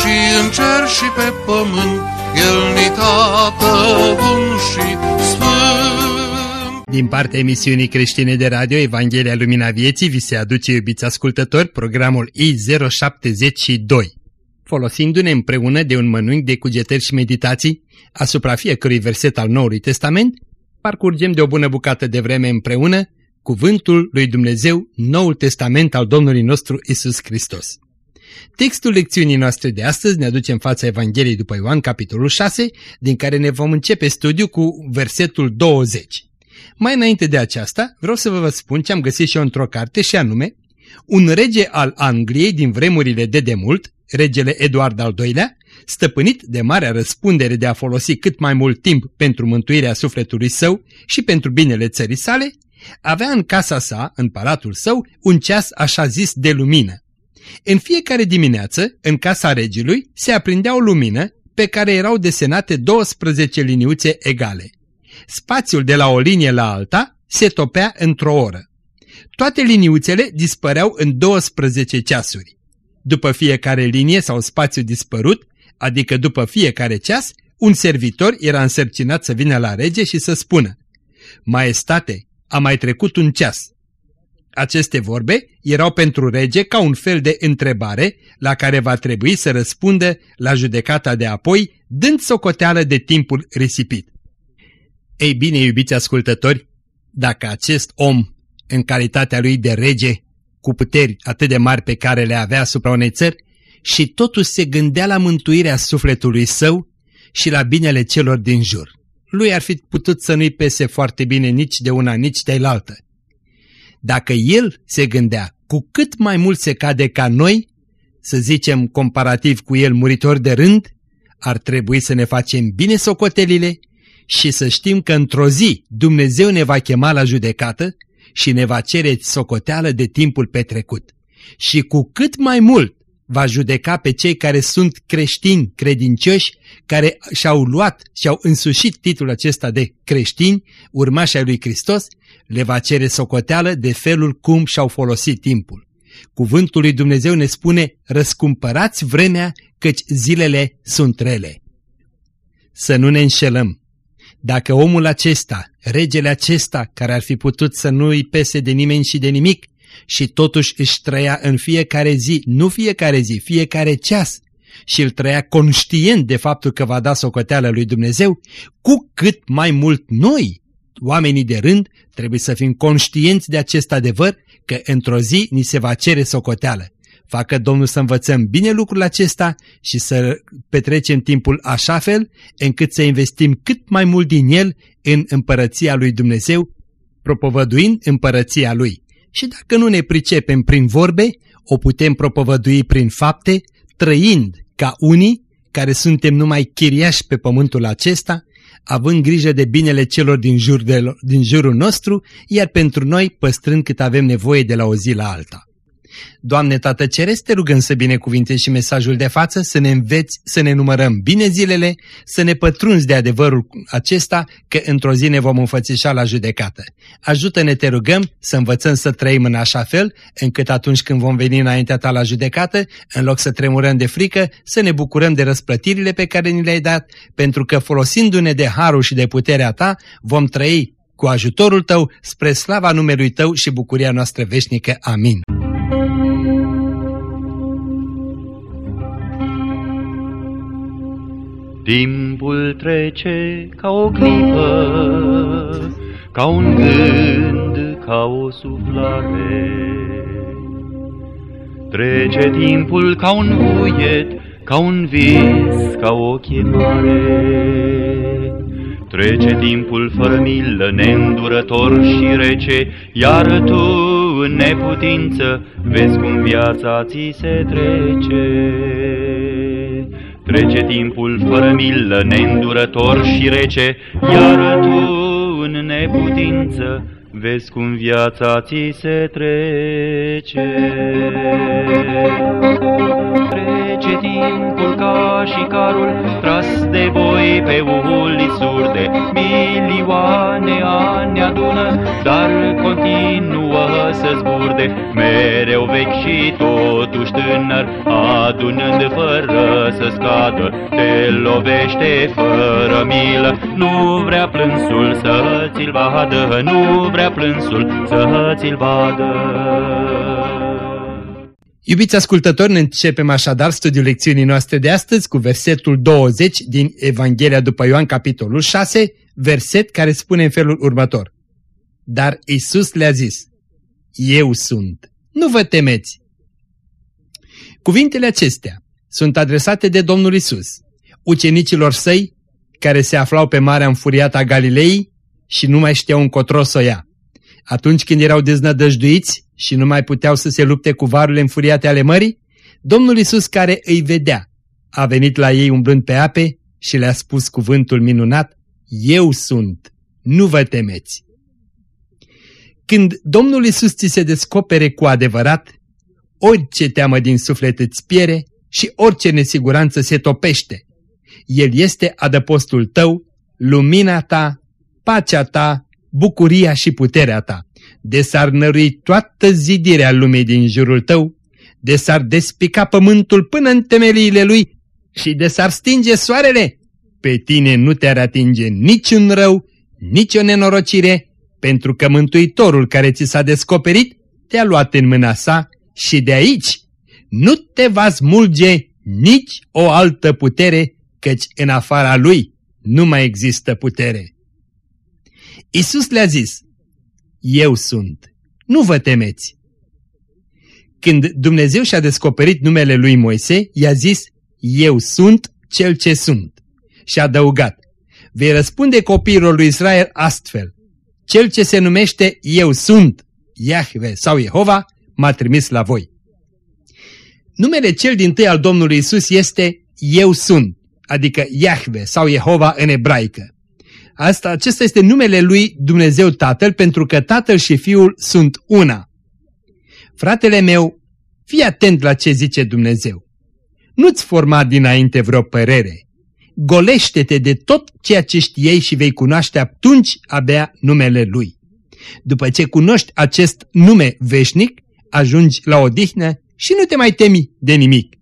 și în cer și pe pământ, El ni tată bun și sfânt. Din partea emisiunii creștine de radio Evanghelia Lumina Vieții vi se aduce, iubiți ascultători, programul I072. Folosindu-ne împreună de un mănânc de cugetări și meditații asupra fiecărui verset al Noului Testament, parcurgem de o bună bucată de vreme împreună cuvântul lui Dumnezeu, Noul Testament al Domnului nostru Isus Hristos. Textul lecțiunii noastre de astăzi ne aduce în fața Evangheliei după Ioan, capitolul 6, din care ne vom începe studiu cu versetul 20. Mai înainte de aceasta, vreau să vă spun ce am găsit și eu într-o carte și anume, un rege al Angliei din vremurile de demult, regele Eduard al II-lea, stăpânit de marea răspundere de a folosi cât mai mult timp pentru mântuirea sufletului său și pentru binele țării sale, avea în casa sa, în palatul său, un ceas așa zis de lumină. În fiecare dimineață, în casa regelui, se aprindea o lumină pe care erau desenate 12 liniuțe egale. Spațiul de la o linie la alta se topea într-o oră. Toate liniuțele dispăreau în 12 ceasuri. După fiecare linie sau spațiu dispărut, adică după fiecare ceas, un servitor era însărcinat să vină la rege și să spună Maestate, a mai trecut un ceas. Aceste vorbe erau pentru rege ca un fel de întrebare la care va trebui să răspundă la judecata de apoi, dând socoteală de timpul risipit. Ei bine, iubiți ascultători, dacă acest om, în calitatea lui de rege, cu puteri atât de mari pe care le avea asupra unei țări, și totuși se gândea la mântuirea sufletului său și la binele celor din jur. Lui ar fi putut să nu-i pese foarte bine nici de una, nici de altă. Dacă el se gândea cu cât mai mult se cade ca noi, să zicem comparativ cu el muritor de rând, ar trebui să ne facem bine socotelile și să știm că într-o zi Dumnezeu ne va chema la judecată și ne va cere socoteală de timpul petrecut. Și cu cât mai mult va judeca pe cei care sunt creștini, credincioși, care și-au luat și-au însușit titlul acesta de creștini, urmași ai lui Hristos, le va cere socoteală de felul cum și-au folosit timpul. Cuvântul lui Dumnezeu ne spune, răscumpărați vremea, căci zilele sunt rele. Să nu ne înșelăm. Dacă omul acesta, regele acesta, care ar fi putut să nu îi pese de nimeni și de nimic, și totuși își trăia în fiecare zi, nu fiecare zi, fiecare ceas, și îl trăia conștient de faptul că va da socoteală lui Dumnezeu, cu cât mai mult noi, oamenii de rând, trebuie să fim conștienți de acest adevăr că într-o zi ni se va cere socoteală. Facă Domnul să învățăm bine lucrul acesta și să petrecem timpul așa fel încât să investim cât mai mult din el în împărăția lui Dumnezeu, propovăduind împărăția lui. Și dacă nu ne pricepem prin vorbe, o putem propovădui prin fapte, trăind ca unii care suntem numai chiriași pe pământul acesta, având grijă de binele celor din, jur de, din jurul nostru, iar pentru noi păstrând cât avem nevoie de la o zi la alta. Doamne Tată Ceresc, te rugăm să binecuvintezi și mesajul de față, să ne înveți, să ne numărăm bine zilele, să ne pătrunzi de adevărul acesta, că într-o zi ne vom înfățișa la judecată. Ajută-ne, te rugăm, să învățăm să trăim în așa fel, încât atunci când vom veni înaintea ta la judecată, în loc să tremurăm de frică, să ne bucurăm de răsplătirile pe care ni le-ai dat, pentru că folosindu-ne de harul și de puterea ta, vom trăi cu ajutorul tău spre slava numelui tău și bucuria noastră veșnică. Amin. Timpul trece ca o clipă, ca un gând, ca o suflare. Trece timpul ca un vuiet, ca un vis, ca o chemare. Trece timpul fără milă, neîndurător și rece, iar tu, în neputință, vezi cum viața ți se trece. Trece timpul fără milă, neîndurător și rece, iar tu în neputință vezi cum viața ți se trece. Trece timpul ca și carul tras de voi pe uli surde, milioane ani adună, dar continuă să zburde, mereu vechi și totuși tânăr, adunând fără să scadă, te lovește fără milă, nu vrea plânsul să ți-l vadă, nu vrea vrea plânsul să ți-l vadă. Iubiți ascultători, ne începem așadar studiul lecțiunii noastre de astăzi cu versetul 20 din Evanghelia după Ioan, capitolul 6, verset care spune în felul următor. Dar Isus le-a zis, Eu sunt, nu vă temeți. Cuvintele acestea sunt adresate de Domnul Isus, ucenicilor săi care se aflau pe Marea Înfuriată a Galilei și nu mai știau încotro să o ia. Atunci când erau deznădăjduiți și nu mai puteau să se lupte cu varurile înfuriate ale mării, Domnul Isus care îi vedea a venit la ei umblând pe ape și le-a spus cuvântul minunat, Eu sunt, nu vă temeți. Când Domnul Isus ți se descopere cu adevărat, orice teamă din suflet îți piere și orice nesiguranță se topește. El este adăpostul tău, lumina ta, pacea ta, bucuria și puterea ta, de s-ar nărui toată zidirea lumii din jurul tău, de s-ar despica pământul până în temeliile lui și de s-ar stinge soarele, pe tine nu te-ar atinge niciun rău, nici o nenorocire, pentru că Mântuitorul care ți s-a descoperit te-a luat în mâna sa și de aici nu te va smulge nici o altă putere, căci în afara lui nu mai există putere. Isus le-a zis, Eu sunt, nu vă temeți. Când Dumnezeu și-a descoperit numele lui Moise, i-a zis, Eu sunt cel ce sunt. Și a adăugat, Vei răspunde copiilor lui Israel astfel, Cel ce se numește Eu sunt, Iahve sau Jehova, m-a trimis la voi. Numele cel din tâi al Domnului Isus este Eu sunt, adică Iahve sau Jehova în ebraică. Asta, acesta este numele lui Dumnezeu Tatăl, pentru că Tatăl și Fiul sunt una. Fratele meu, fii atent la ce zice Dumnezeu. Nu-ți forma dinainte vreo părere. Golește-te de tot ceea ce știei și vei cunoaște atunci abia numele Lui. După ce cunoști acest nume veșnic, ajungi la odihnă și nu te mai temi de nimic.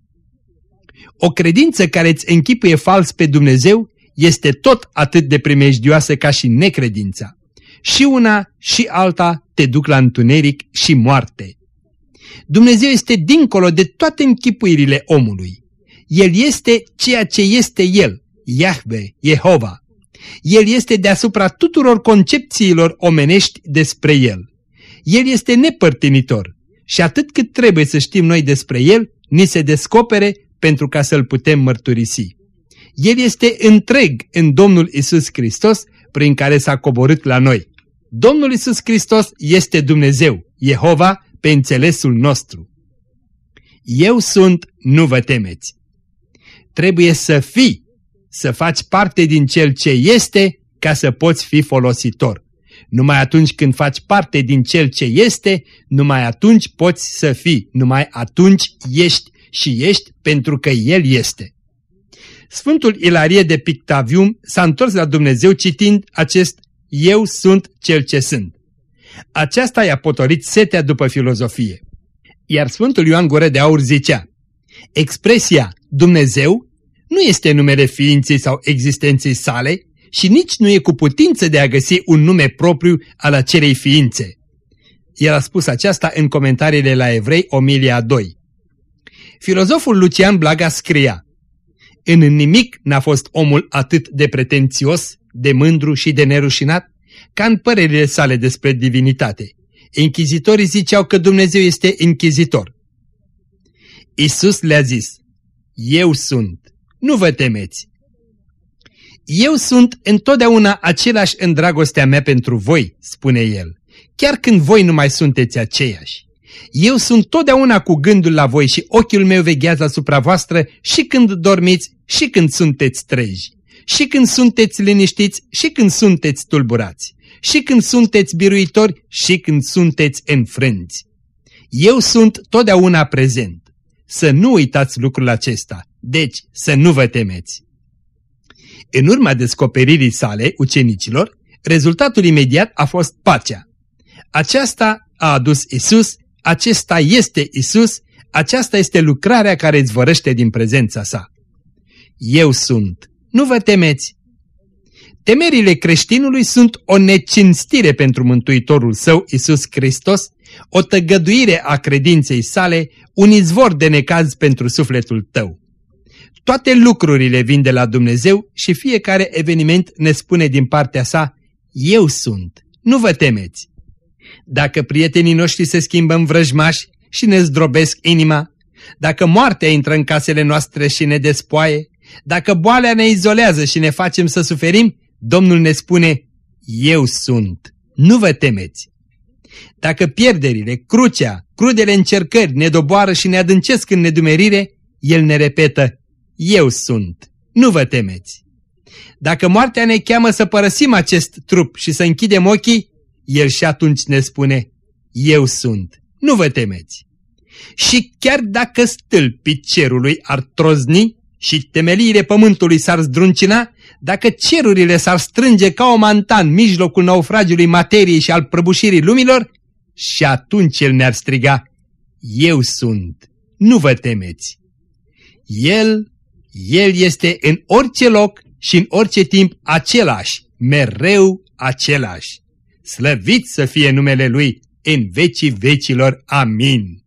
O credință care îți închipuie fals pe Dumnezeu este tot atât de primejdioasă ca și necredința. Și una și alta te duc la întuneric și moarte. Dumnezeu este dincolo de toate închipuirile omului. El este ceea ce este El, Iahve, Jehova. El este deasupra tuturor concepțiilor omenești despre El. El este nepărtinitor și atât cât trebuie să știm noi despre El, ni se descopere pentru ca să-L putem mărturisi. El este întreg în Domnul Isus Hristos prin care s-a coborât la noi. Domnul Isus Hristos este Dumnezeu, Jehova, pe înțelesul nostru. Eu sunt, nu vă temeți. Trebuie să fii, să faci parte din cel ce este ca să poți fi folositor. Numai atunci când faci parte din cel ce este, numai atunci poți să fii, numai atunci ești și ești pentru că El este. Sfântul Ilarie de Pictavium s-a întors la Dumnezeu citind acest Eu sunt cel ce sunt. Aceasta i-a potorit setea după filozofie. Iar Sfântul Ioan Gură de Aur zicea, expresia Dumnezeu nu este numele ființei sau existenței sale și nici nu e cu putință de a găsi un nume propriu al acelei ființe. El a spus aceasta în comentariile la Evrei, Omilia 2. Filozoful Lucian Blaga scria, în nimic n-a fost omul atât de pretențios, de mândru și de nerușinat ca în părerile sale despre divinitate. Inchizitorii ziceau că Dumnezeu este închizitor. Isus le-a zis, Eu sunt, nu vă temeți. Eu sunt întotdeauna același în dragostea mea pentru voi, spune el, chiar când voi nu mai sunteți aceiași. Eu sunt totdeauna cu gândul la voi și ochiul meu veghează asupra voastră și când dormiți și când sunteți treji, și când sunteți liniștiți, și când sunteți tulburați, și când sunteți biruitori, și când sunteți înfrânți. Eu sunt totdeauna prezent. Să nu uitați lucrul acesta, deci să nu vă temeți. În urma descoperirii sale ucenicilor, rezultatul imediat a fost pacea. Aceasta a adus Isus, acesta este Isus, aceasta este lucrarea care îți vorăște din prezența sa. Eu sunt. Nu vă temeți. Temerile creștinului sunt o necinstire pentru Mântuitorul său, Isus Hristos, o tăgăduire a credinței sale, un izvor de necaz pentru sufletul tău. Toate lucrurile vin de la Dumnezeu și fiecare eveniment ne spune din partea sa, Eu sunt, nu vă temeți. Dacă prietenii noștri se schimbă în vrăjmași și ne zdrobesc inima, dacă moartea intră în casele noastre și ne despoaie, dacă boala ne izolează și ne facem să suferim, Domnul ne spune, Eu sunt, nu vă temeți. Dacă pierderile, crucea, crudele încercări ne doboară și ne adâncesc în nedumerire, El ne repetă, Eu sunt, nu vă temeți. Dacă moartea ne cheamă să părăsim acest trup și să închidem ochii, El și atunci ne spune, Eu sunt, nu vă temeți. Și chiar dacă stâlpii cerului ar trozni și temeliile pământului s-ar zdruncina, dacă cerurile s-ar strânge ca o mantan în mijlocul naufragiului materiei și al prăbușirii lumilor, și atunci el ne-ar striga, Eu sunt, nu vă temeți. El, El este în orice loc și în orice timp același, mereu același. Slăvit să fie numele Lui în vecii vecilor. Amin.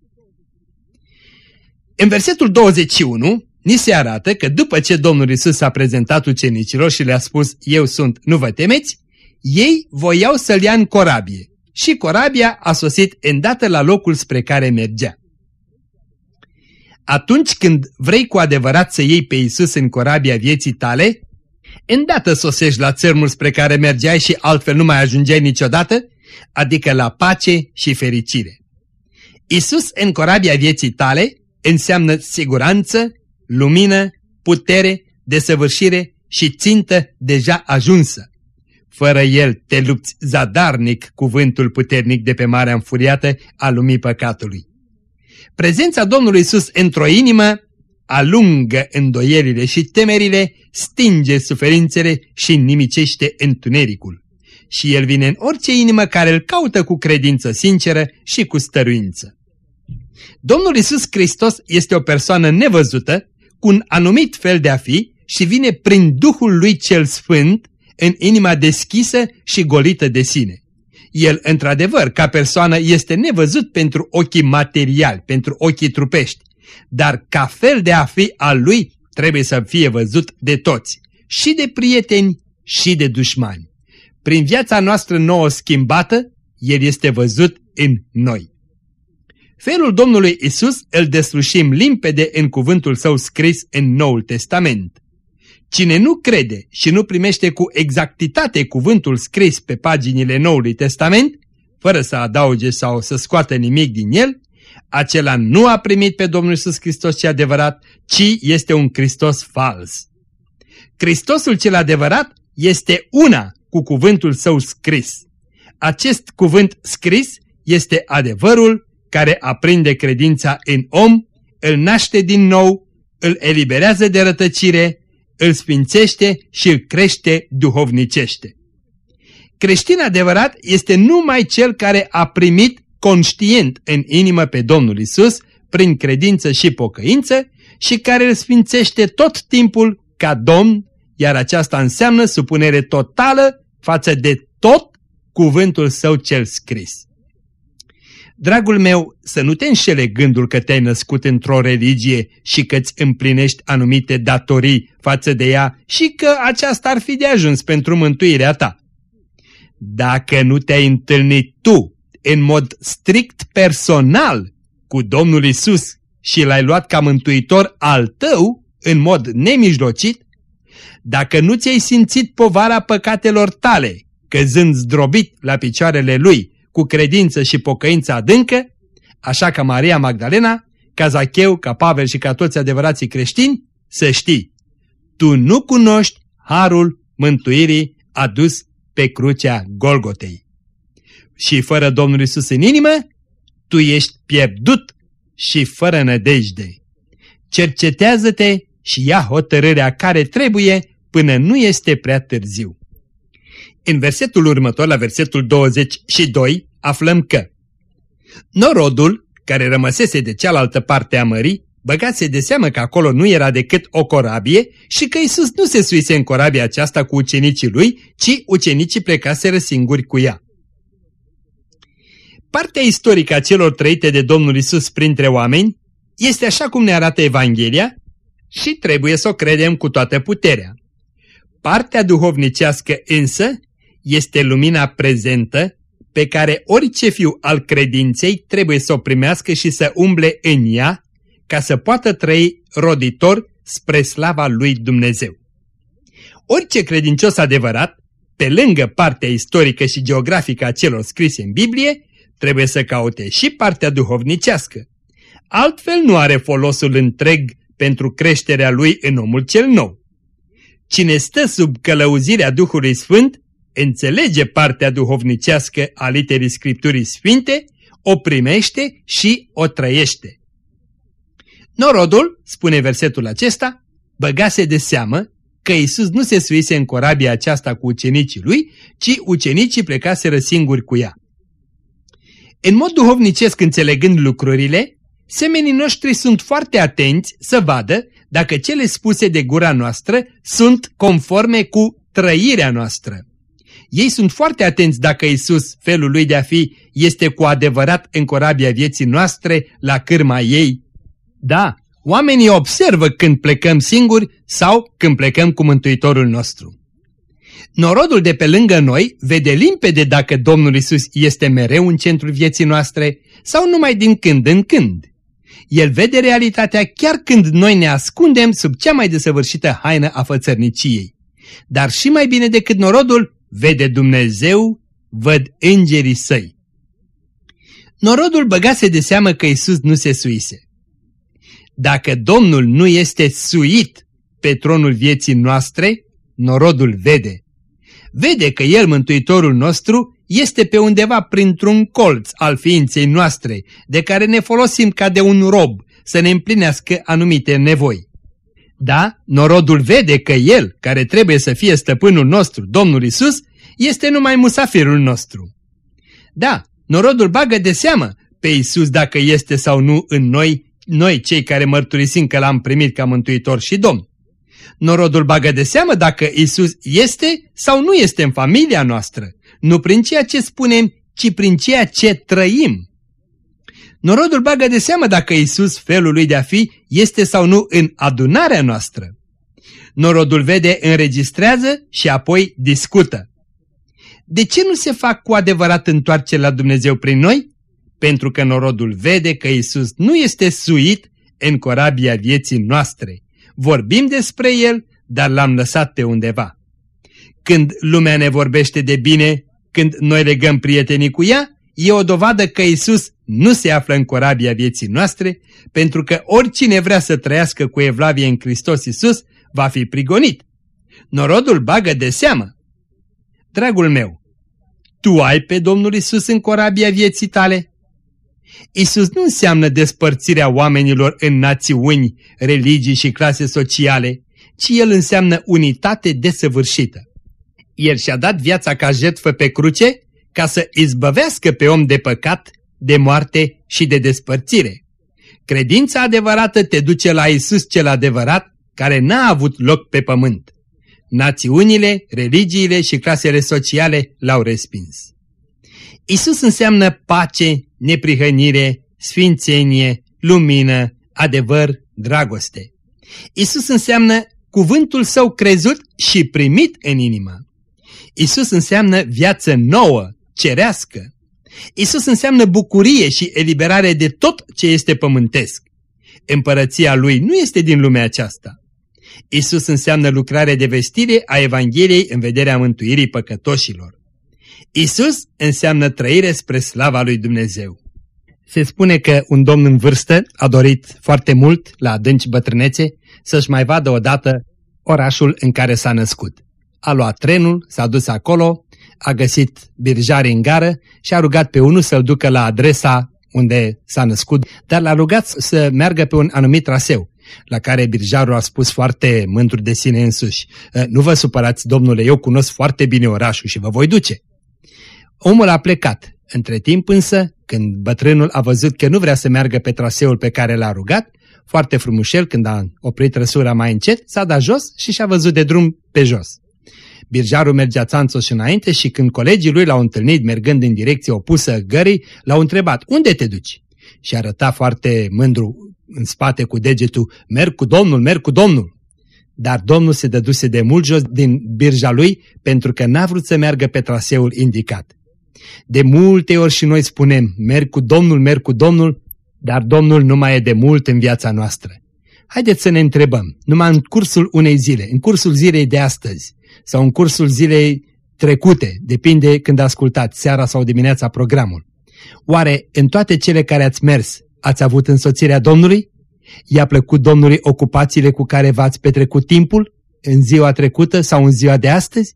În versetul 21 ni se arată că după ce Domnul Isus s-a prezentat ucenicilor și le-a spus, eu sunt, nu vă temeți, ei voiau să-l ia în corabie și corabia a sosit îndată la locul spre care mergea. Atunci când vrei cu adevărat să iei pe Isus în corabia vieții tale, îndată sosești la țărmul spre care mergeai și altfel nu mai ajungeai niciodată, adică la pace și fericire. Isus în corabia vieții tale înseamnă siguranță, lumină, putere, desăvârșire și țintă deja ajunsă. Fără el te lupți zadarnic cuvântul puternic de pe marea înfuriată a lumii păcatului. Prezența Domnului Isus într-o inimă alungă îndoierile și temerile, stinge suferințele și nimicește întunericul. Și El vine în orice inimă care îl caută cu credință sinceră și cu stăruință. Domnul Isus Hristos este o persoană nevăzută, cu un anumit fel de a fi și vine prin Duhul lui cel Sfânt în inima deschisă și golită de sine. El, într-adevăr, ca persoană, este nevăzut pentru ochii materiali, pentru ochii trupești, dar ca fel de a fi al lui trebuie să fie văzut de toți, și de prieteni și de dușmani. Prin viața noastră nouă schimbată, El este văzut în noi. Felul Domnului Isus îl deslușim limpede în cuvântul său scris în Noul Testament. Cine nu crede și nu primește cu exactitate cuvântul scris pe paginile Noului Testament, fără să adauge sau să scoată nimic din el, acela nu a primit pe Domnul Iisus Hristos ce adevărat, ci este un Hristos fals. Hristosul cel adevărat este una cu cuvântul său scris. Acest cuvânt scris este adevărul care aprinde credința în om, îl naște din nou, îl eliberează de rătăcire, îl sfințește și îl crește duhovnicește. Creștin adevărat este numai cel care a primit conștient în inimă pe Domnul Isus, prin credință și pocăință, și care îl sfințește tot timpul ca Domn, iar aceasta înseamnă supunere totală față de tot cuvântul său cel scris. Dragul meu, să nu te înșele gândul că te-ai născut într-o religie și că îți împlinești anumite datorii față de ea și că aceasta ar fi de ajuns pentru mântuirea ta. Dacă nu te-ai întâlnit tu în mod strict personal cu Domnul Isus și l-ai luat ca mântuitor al tău în mod nemijlocit, dacă nu ți-ai simțit povara păcatelor tale, căzând zdrobit la picioarele Lui, cu credință și pocăință adâncă, așa ca Maria Magdalena, ca Zacheu, ca Pavel și ca toți adevărații creștini, să știi, tu nu cunoști harul mântuirii adus pe crucea Golgotei. Și fără Domnul Isus în inimă, tu ești pierdut și fără nădejde. Cercetează-te și ia hotărârea care trebuie până nu este prea târziu. În versetul următor, la versetul 22, aflăm că Norodul, care rămăsese de cealaltă parte a mării, băgase de seamă că acolo nu era decât o corabie și că Isus nu se suise în corabia aceasta cu ucenicii lui, ci ucenicii plecaseră singuri cu ea. Partea istorică a celor trăite de Domnul Isus printre oameni este așa cum ne arată Evanghelia și trebuie să o credem cu toată puterea. Partea duhovnicească însă este lumina prezentă pe care orice fiu al credinței trebuie să o primească și să umble în ea ca să poată trăi roditor spre slava lui Dumnezeu. Orice credincios adevărat, pe lângă partea istorică și geografică a celor scrise în Biblie, trebuie să caute și partea duhovnicească. Altfel nu are folosul întreg pentru creșterea lui în omul cel nou. Cine stă sub călăuzirea Duhului Sfânt, înțelege partea duhovnicească a literii Scripturii Sfinte, o primește și o trăiește. Norodul, spune versetul acesta, băgase de seamă că Isus nu se suise în corabia aceasta cu ucenicii lui, ci ucenicii plecaseră singuri cu ea. În mod duhovnicesc înțelegând lucrurile, semenii noștri sunt foarte atenți să vadă dacă cele spuse de gura noastră sunt conforme cu trăirea noastră. Ei sunt foarte atenți dacă Isus, felul lui de a fi, este cu adevărat în corabia vieții noastre, la cârma ei. Da, oamenii observă când plecăm singuri sau când plecăm cu Mântuitorul nostru. Norodul de pe lângă noi vede limpede dacă Domnul Isus este mereu în centrul vieții noastre sau numai din când în când. El vede realitatea chiar când noi ne ascundem sub cea mai desăvârșită haină a fățărniciei. Dar și mai bine decât norodul, vede Dumnezeu, văd îngerii săi. Norodul băgase de seamă că Isus nu se suise. Dacă Domnul nu este suit pe tronul vieții noastre, norodul vede. Vede că El, Mântuitorul nostru, este pe undeva printr-un colț al ființei noastre, de care ne folosim ca de un rob să ne împlinească anumite nevoi. Da, norodul vede că El, care trebuie să fie stăpânul nostru, Domnul Isus, este numai musafirul nostru. Da, norodul bagă de seamă pe Isus dacă este sau nu în noi, noi cei care mărturisim că l-am primit ca mântuitor și domn. Norodul bagă de seamă dacă Isus este sau nu este în familia noastră, nu prin ceea ce spunem, ci prin ceea ce trăim. Norodul bagă de seamă dacă Isus, felul lui de a fi, este sau nu în adunarea noastră. Norodul vede, înregistrează și apoi discută. De ce nu se fac cu adevărat întoarcere la Dumnezeu prin noi? Pentru că norodul vede că Isus nu este suit în corabia vieții noastre. Vorbim despre El, dar l-am lăsat pe undeva. Când lumea ne vorbește de bine, când noi legăm prietenii cu ea, e o dovadă că Isus nu se află în corabia vieții noastre, pentru că oricine vrea să trăiască cu evlavie în Hristos Isus va fi prigonit. Norodul bagă de seamă. Dragul meu, tu ai pe Domnul Isus în corabia vieții tale? Isus nu înseamnă despărțirea oamenilor în națiuni, religii și clase sociale, ci El înseamnă unitate desăvârșită. El și-a dat viața ca jertfă pe cruce ca să izbăvească pe om de păcat, de moarte și de despărțire. Credința adevărată te duce la Isus cel adevărat, care n-a avut loc pe pământ. Națiunile, religiile și clasele sociale l-au respins. Isus înseamnă pace, neprihănire, sfințenie, lumină, adevăr, dragoste. Isus înseamnă cuvântul său crezut și primit în inimă. Isus înseamnă viață nouă, cerească. Isus înseamnă bucurie și eliberare de tot ce este pământesc. Împărăția lui nu este din lumea aceasta. Isus înseamnă lucrare de vestire a Evangheliei în vederea mântuirii păcătoșilor. Isus înseamnă trăire spre slava lui Dumnezeu. Se spune că un domn în vârstă a dorit foarte mult, la adânci bătrânețe, să-și mai vadă odată orașul în care s-a născut. A luat trenul, s-a dus acolo, a găsit birjari în gară și a rugat pe unul să-l ducă la adresa unde s-a născut, dar l-a rugat să meargă pe un anumit traseu, la care birjarul a spus foarte mândru de sine însuși. Ă, nu vă supărați, domnule, eu cunosc foarte bine orașul și vă voi duce. Omul a plecat. Între timp însă, când bătrânul a văzut că nu vrea să meargă pe traseul pe care l-a rugat, foarte frumușel, când a oprit răsura mai încet, s-a dat jos și și-a văzut de drum pe jos. Birjarul mergea țanțos și înainte și când colegii lui l-au întâlnit mergând în direcție opusă gării, l-au întrebat, unde te duci? Și arăta foarte mândru în spate cu degetul, merg cu domnul, merg cu domnul. Dar domnul se dăduse de mult jos din birja lui pentru că n-a vrut să meargă pe traseul indicat. De multe ori și noi spunem, merg cu domnul, merg cu domnul, dar domnul nu mai e de mult în viața noastră. Haideți să ne întrebăm, numai în cursul unei zile, în cursul zilei de astăzi, sau în cursul zilei trecute, depinde când ascultați, seara sau dimineața programul. Oare în toate cele care ați mers, ați avut însoțirea Domnului? I-a plăcut Domnului ocupațiile cu care v-ați petrecut timpul, în ziua trecută sau în ziua de astăzi?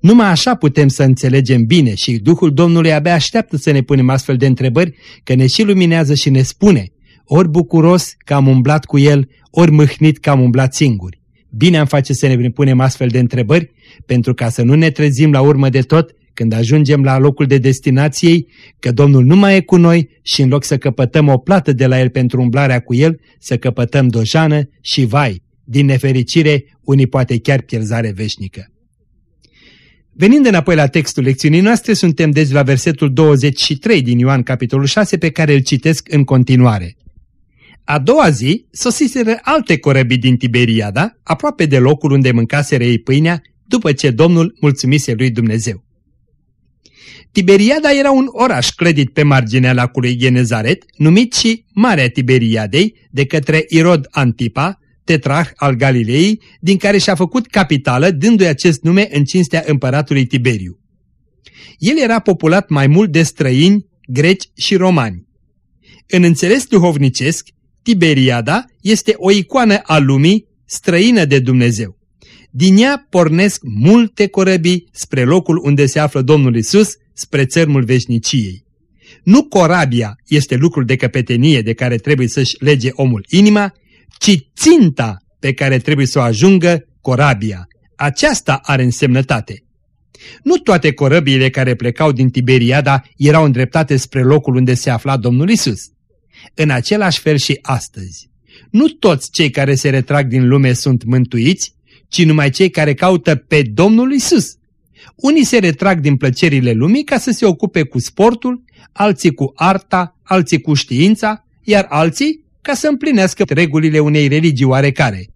Numai așa putem să înțelegem bine și Duhul Domnului abia așteaptă să ne punem astfel de întrebări, că ne și luminează și ne spune, ori bucuros că am umblat cu El, ori mâhnit că am umblat singuri. Bine am face să ne punem astfel de întrebări, pentru ca să nu ne trezim la urmă de tot când ajungem la locul de destinației, că Domnul nu mai e cu noi și în loc să căpătăm o plată de la El pentru umblarea cu El, să căpătăm dojană și vai, din nefericire, unii poate chiar pierzare veșnică. Venind înapoi la textul lecțiunii noastre, suntem deci la versetul 23 din Ioan capitolul 6 pe care îl citesc în continuare. A doua zi sosiseră alte corăbii din Tiberiada, aproape de locul unde mâncaseră ei pâinea, după ce Domnul mulțumise lui Dumnezeu. Tiberiada era un oraș clădit pe marginea lacului Genezaret, numit și Marea Tiberiadei de către Irod Antipa, tetrah al Galilei, din care și-a făcut capitală, dându-i acest nume în cinstea împăratului Tiberiu. El era populat mai mult de străini, greci și romani. În înțeles duhovnicesc, Tiberiada este o icoană a lumii străină de Dumnezeu. Din ea pornesc multe corăbii spre locul unde se află Domnul Isus, spre țărmul veșniciei. Nu corabia este lucrul de căpetenie de care trebuie să-și lege omul inima, ci ținta pe care trebuie să o ajungă corabia. Aceasta are însemnătate. Nu toate corăbiile care plecau din Tiberiada erau îndreptate spre locul unde se afla Domnul Isus. În același fel și astăzi. Nu toți cei care se retrag din lume sunt mântuiți, ci numai cei care caută pe Domnul Isus. Unii se retrag din plăcerile lumii ca să se ocupe cu sportul, alții cu arta, alții cu știința, iar alții ca să împlinească regulile unei religii oarecare.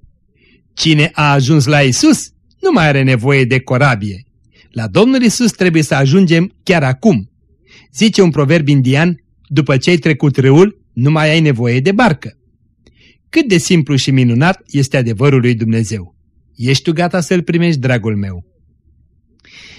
Cine a ajuns la Isus nu mai are nevoie de corabie. La Domnul Isus trebuie să ajungem chiar acum. Zice un proverb indian, după ce ai trecut râul, nu mai ai nevoie de barcă. Cât de simplu și minunat este adevărul lui Dumnezeu. Ești tu gata să-L primești, dragul meu?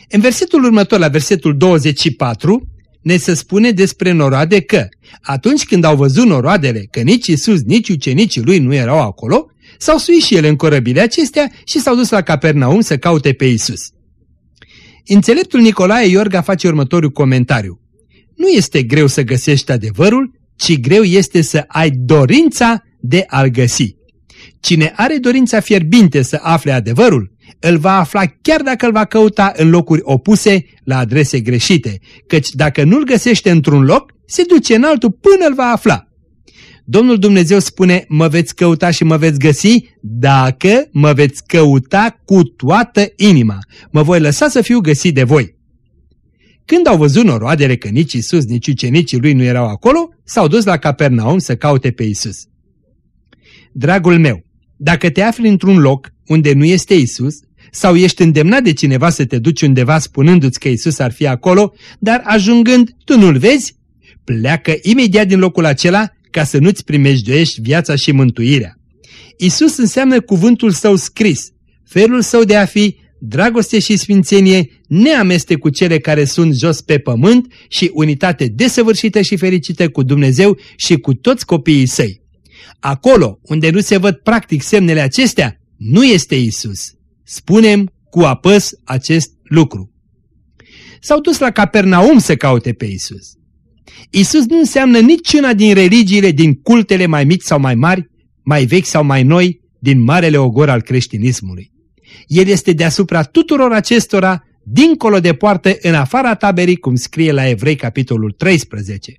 În versetul următor, la versetul 24, ne se spune despre noroade că atunci când au văzut noroadele că nici Isus, nici ucenicii lui nu erau acolo, s-au suit și ele în corăbile acestea și s-au dus la Capernaum să caute pe Isus. Înțeleptul Nicolae Iorga face următorul comentariu. Nu este greu să găsești adevărul, ci greu este să ai dorința de a-l găsi. Cine are dorința fierbinte să afle adevărul, îl va afla chiar dacă îl va căuta în locuri opuse la adrese greșite, căci dacă nu-l găsește într-un loc, se duce în altul până îl va afla. Domnul Dumnezeu spune, mă veți căuta și mă veți găsi dacă mă veți căuta cu toată inima. Mă voi lăsa să fiu găsit de voi. Când au văzut noroadele că nici Isus, nici ucenicii lui nu erau acolo, s-au dus la Capernaum să caute pe Isus. Dragul meu, dacă te afli într-un loc unde nu este Isus, sau ești îndemnat de cineva să te duci undeva spunându-ți că Isus ar fi acolo, dar ajungând tu nu-L vezi, pleacă imediat din locul acela ca să nu-ți primești viața și mântuirea. Isus înseamnă cuvântul său scris, felul său de a fi, dragoste și sfințenie, neameste cu cele care sunt jos pe pământ și unitate desăvârșită și fericită cu Dumnezeu și cu toți copiii săi. Acolo unde nu se văd practic semnele acestea, nu este Isus. Spunem cu apăs acest lucru. S-au dus la Capernaum să caute pe Isus. Isus nu înseamnă niciuna din religiile, din cultele mai mici sau mai mari, mai vechi sau mai noi, din marele ogor al creștinismului. El este deasupra tuturor acestora, dincolo de poartă, în afara taberii, cum scrie la Evrei capitolul 13.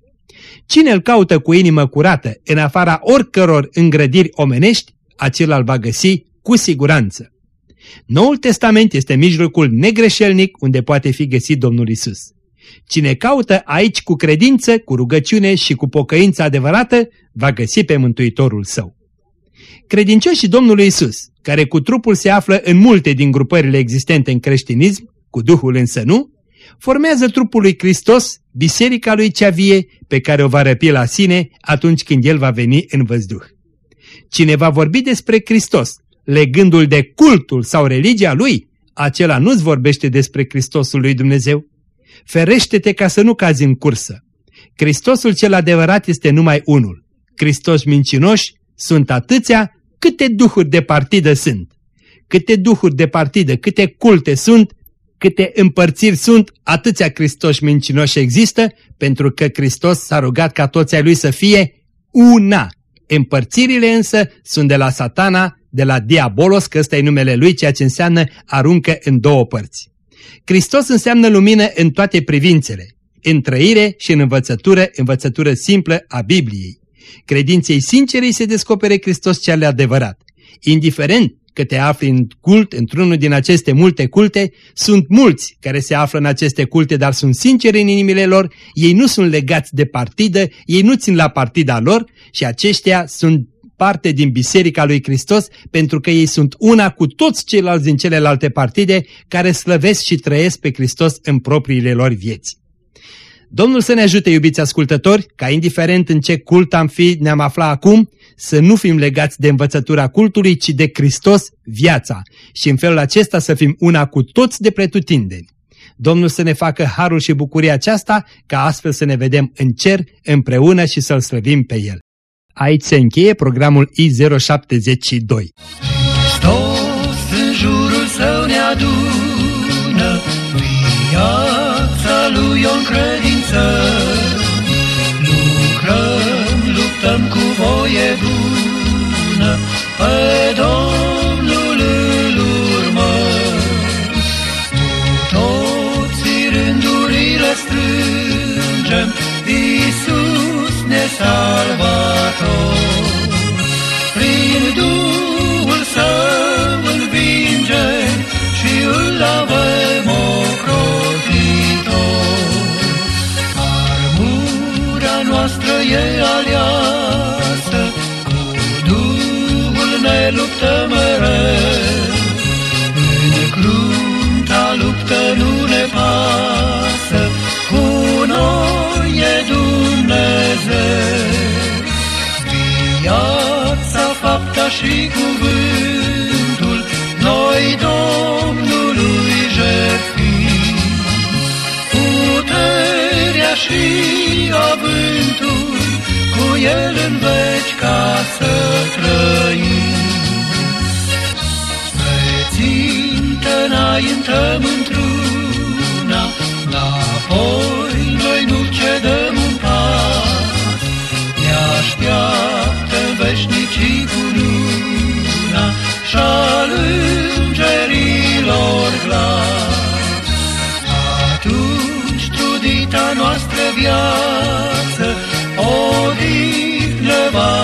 Cine îl caută cu inimă curată, în afara oricăror îngrădiri omenești, acela îl va găsi cu siguranță. Noul Testament este mijlocul negreșelnic unde poate fi găsit Domnul Isus. Cine caută aici cu credință, cu rugăciune și cu pocăință adevărată, va găsi pe Mântuitorul său. Credincioșii Domnului Isus, care cu trupul se află în multe din grupările existente în creștinism, cu Duhul însă nu, formează trupul lui Hristos, biserica lui cea vie, pe care o va răpi la sine atunci când El va veni în văzduh. Cine va vorbi despre Hristos, legându-l de cultul sau religia lui, acela nu-ți vorbește despre Hristosul lui Dumnezeu. Ferește-te ca să nu cazi în cursă. Hristosul cel adevărat este numai unul. Hristos mincinoși sunt atâția câte duhuri de partidă sunt. Câte duhuri de partidă, câte culte sunt, câte împărțiri sunt, atâția Hristoși mincinoși există, pentru că Hristos s-a rugat ca toți ai lui să fie una. Împărțirile însă sunt de la satana, de la diabolos, că ăsta e numele lui, ceea ce înseamnă aruncă în două părți. Hristos înseamnă lumină în toate privințele, în trăire și în învățătură, învățătură simplă a Bibliei. Credinței sincere se descopere Hristos cel adevărat. Indiferent că te afli în cult, într-unul din aceste multe culte, sunt mulți care se află în aceste culte, dar sunt sinceri în inimile lor, ei nu sunt legați de partidă, ei nu țin la partida lor și aceștia sunt parte din Biserica lui Hristos pentru că ei sunt una cu toți ceilalți din celelalte partide care slăvesc și trăiesc pe Hristos în propriile lor vieți. Domnul să ne ajute, iubiți ascultători, ca indiferent în ce cult am fi, ne-am aflat acum, să nu fim legați de învățătura cultului, ci de Hristos, viața, și în felul acesta să fim una cu toți de pretutindeni. Domnul să ne facă harul și bucuria aceasta, ca astfel să ne vedem în cer împreună și să-L slăvim pe El. Aici se încheie programul I072. Hristos în jurul său ne adună, bună, pe Domnul îl urmăm. Toți rândurile strângem, Iisus ne salvator. Prin Duhul Său învingem și îl avem ocrotitor. Armura noastră e aliasă, luptă mereu. În crunta luptă nu ne pasă, cu noi e Dumnezeu. Viața, fapta și cuvântul, noi Domnului jertfim. Puterea și avântul, cu El în veci ca să trăim. Înaintăm într-una, Apoi noi nu cedăm un pas, Ne așteaptă veșnicii cu luna Și-al îngerilor glas. Atunci trudita noastră viață O dignă va